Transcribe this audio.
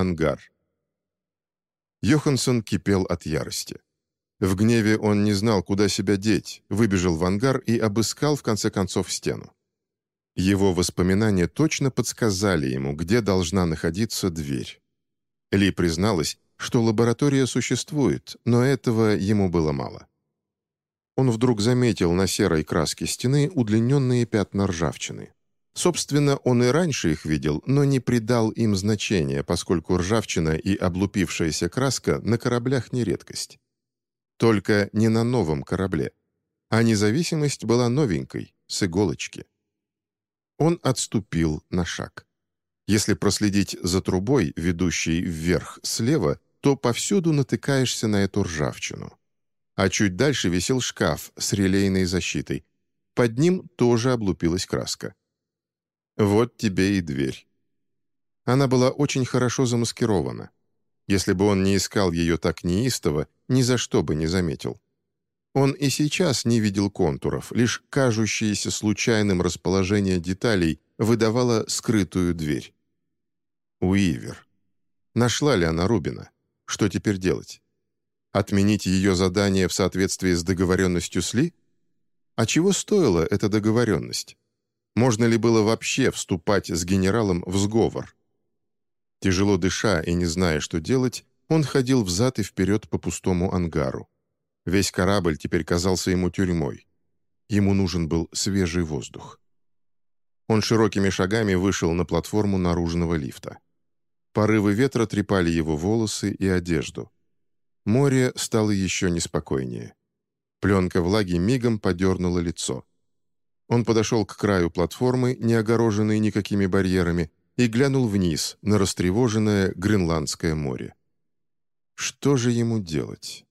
ангар. Йоханссон кипел от ярости. В гневе он не знал, куда себя деть, выбежал в ангар и обыскал, в конце концов, стену. Его воспоминания точно подсказали ему, где должна находиться дверь. Ли призналась, что лаборатория существует, но этого ему было мало. Он вдруг заметил на серой краске стены удлиненные пятна ржавчины. Собственно, он и раньше их видел, но не придал им значения, поскольку ржавчина и облупившаяся краска на кораблях не редкость. Только не на новом корабле. А независимость была новенькой, с иголочки. Он отступил на шаг. Если проследить за трубой, ведущей вверх слева, то повсюду натыкаешься на эту ржавчину. А чуть дальше висел шкаф с релейной защитой. Под ним тоже облупилась краска. Вот тебе и дверь. Она была очень хорошо замаскирована. Если бы он не искал ее так неистово, ни за что бы не заметил. Он и сейчас не видел контуров, лишь кажущееся случайным расположение деталей выдавало скрытую дверь. Уивер. Нашла ли она Рубина? Что теперь делать? Отменить ее задание в соответствии с договоренностью с Ли? А чего стоила эта договоренность? Можно ли было вообще вступать с генералом в сговор? Тяжело дыша и не зная, что делать, он ходил взад и вперед по пустому ангару. Весь корабль теперь казался ему тюрьмой. Ему нужен был свежий воздух. Он широкими шагами вышел на платформу наружного лифта. Порывы ветра трепали его волосы и одежду. Море стало еще неспокойнее. Пленка влаги мигом подернула лицо. Он подошел к краю платформы, не огороженной никакими барьерами, и глянул вниз на растревоженное Гренландское море. Что же ему делать?